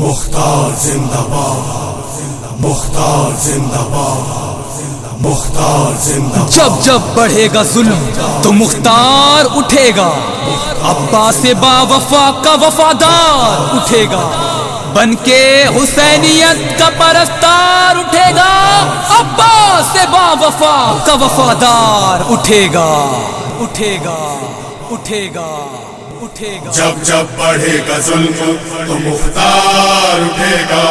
مختار زندہ باد مختار زندہ باد مختار زندہ جب جب بڑھے گا ظلم تو مختار اٹھے گا۔ ابا سے با وفا کا وفادار اٹھے گا۔ بن کے حسینیت کا پرستار اٹھے گا۔ ابا سے با وفا کا وفادار اٹھے گا۔ اٹھے گا اٹھے گا۔ اٹھے گا۔ جب جب بڑھے گا ظلم تو مختار اٹھے گا۔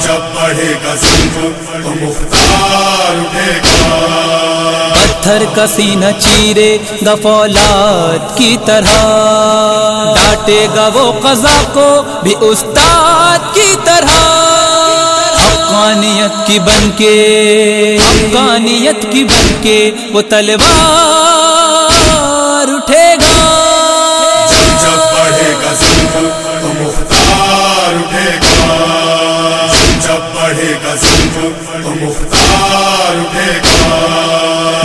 جب بڑھے گا ظلم تو مختار اٹھے گا۔ پتھر کا سینہ چیرے گا فولاد کی طرح۔ ڈانٹے گا وہ قضا کو بھی استاد کی طرح۔ حقانیت کی بن کے حقانیت کی بن کے وہ تلوار مختار اٹھے گا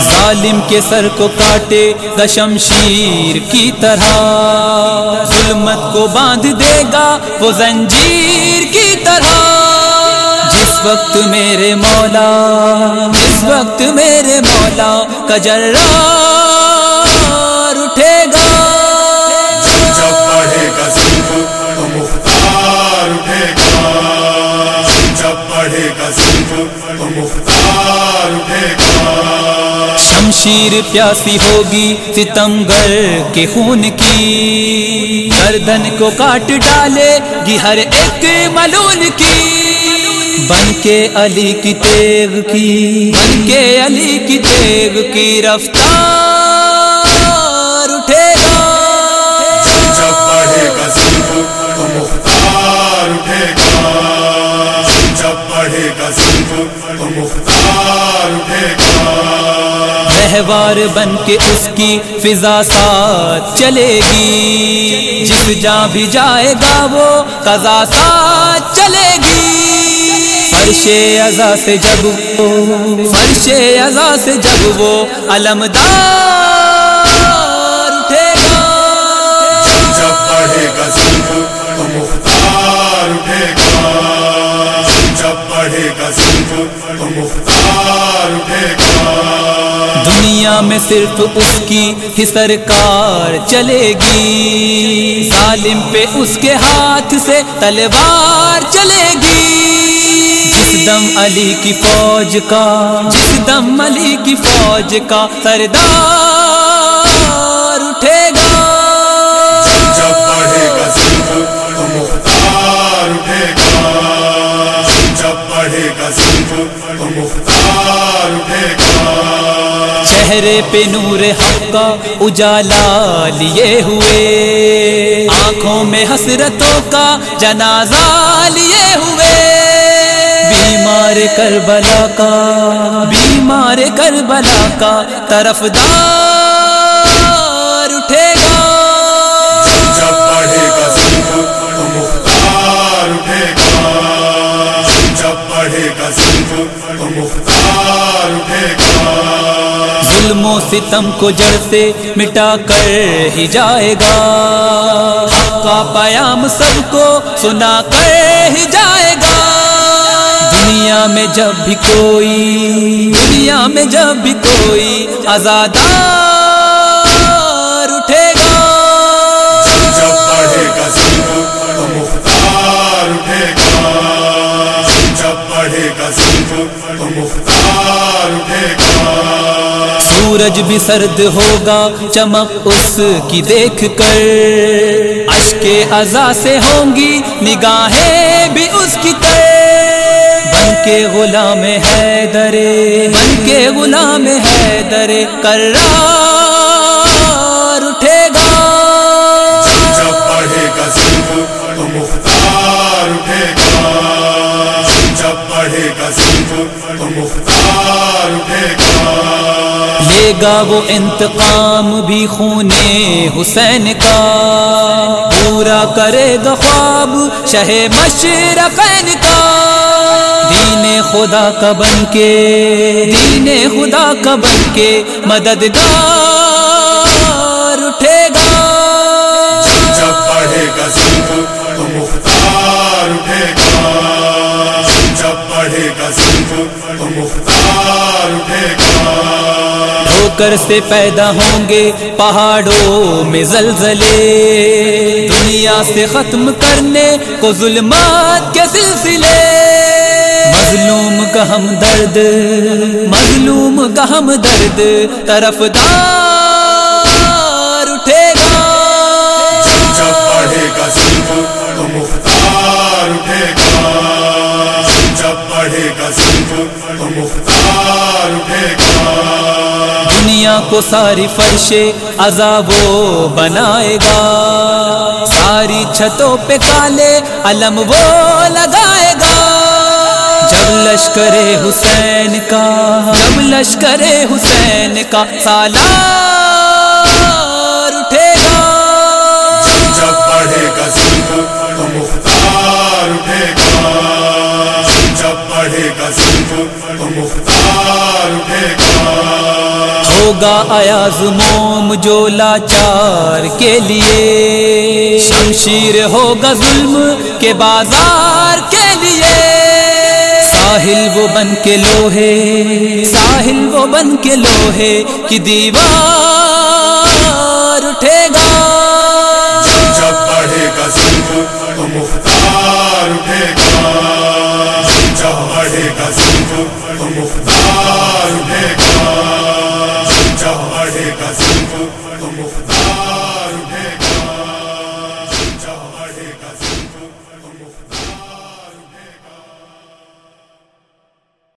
ظالم کے سر کو کاٹے دشمشیر شمشیر کی طرح۔ ظلمت کو باندھ دے گا وہ زنجیر کی طرح۔ جس وقت میرے مولا، جس وقت میرے مولا کجرا بڑھے گا تو مختار اٹھے گا۔ شمشیر پیاسی ہوگی ستمگر کے خون کی۔ گردن کو کاٹ ڈالے گی ہر ایک ملون کی۔ بن کے علی کی تیغ کی، بن کے علی کی تیغ کی رفتار۔ رہوار بن کے اس کی فضا ساتھ چلے گی۔ جس جہاں بھی جائے گا وہ قضا ساتھ چلے گی۔ فرش ازا سے جب وہ فرش ازا سے جب وہ علمدار اٹھے گا بڑھے گا تو مختار اٹھے گا دنیا میں صرف اس کی ہی سرکار چلے گی۔ ظالم پہ اس کے ہاتھ سے تلوار چلے گی۔ جس دم علی کی فوج کا، جس دم علی کی فوج کا سردار اٹھے گا۔ چہرے پہ نور حق کا اجالا لیے ہوئے۔ آنکھوں میں حسرتوں کا جنازہ لیے ہوئے۔ بیمار کربلا کا، بیمار کربلا کا طرف ظلم و ستم کو جڑ سے مٹا کر ہی جائے گا۔ حق کا پیام سب کو سنا کر ہی جائے گا۔ دنیا میں جب بھی کوئی، دنیا میں جب بھی کوئی آزادہ مختار اٹھے گا۔ سورج بھی سرد ہوگا، چمک اس کی دیکھ کر۔ اشک ازا سے ہوں گی، نگاہیں بھی اس کی تر۔ بن کے غلام ہے درے بن کے غلام ہے درے کرار بڑھے گا تو مختار اٹھے گا لے گا وہ انتقام بھی خونے حسین کا۔ پورا کرے گا خواب شہ مشرقین کا۔ دین خدا کا بن کے، دین خدا کا بن کے مددگار۔ کر سے پیدا ہوں گے پہاڑوں میں زلزلے۔ دنیا سے ختم کرنے کو ظلمات کے سلسلے۔ مظلوم کا ہم درد مظلوم کا ہم درد طرف دار۔ جب بڑھے گا تو مختار اٹھے گا۔ دنیا کو ساری فرش عذاب و بنائے گا۔ ساری چھتوں پہ کالے علم وہ لگائے گا۔ جب لشکر حسین کا جب لشکر حسین کا سالار اٹھے گا۔ جب بڑھے گا تو مختار مختار اٹھے گا ہوگا ایاز موم جو لاچار کے لیے۔ شمشیر ہوگا ظلم کے بازار کے لیے۔ ساحل وہ بن کے لوہے، ساحل وہ بن کے لوہے کی دیوار۔ مختار اٹھے گا جب بڑھے گا ظلم تو مختار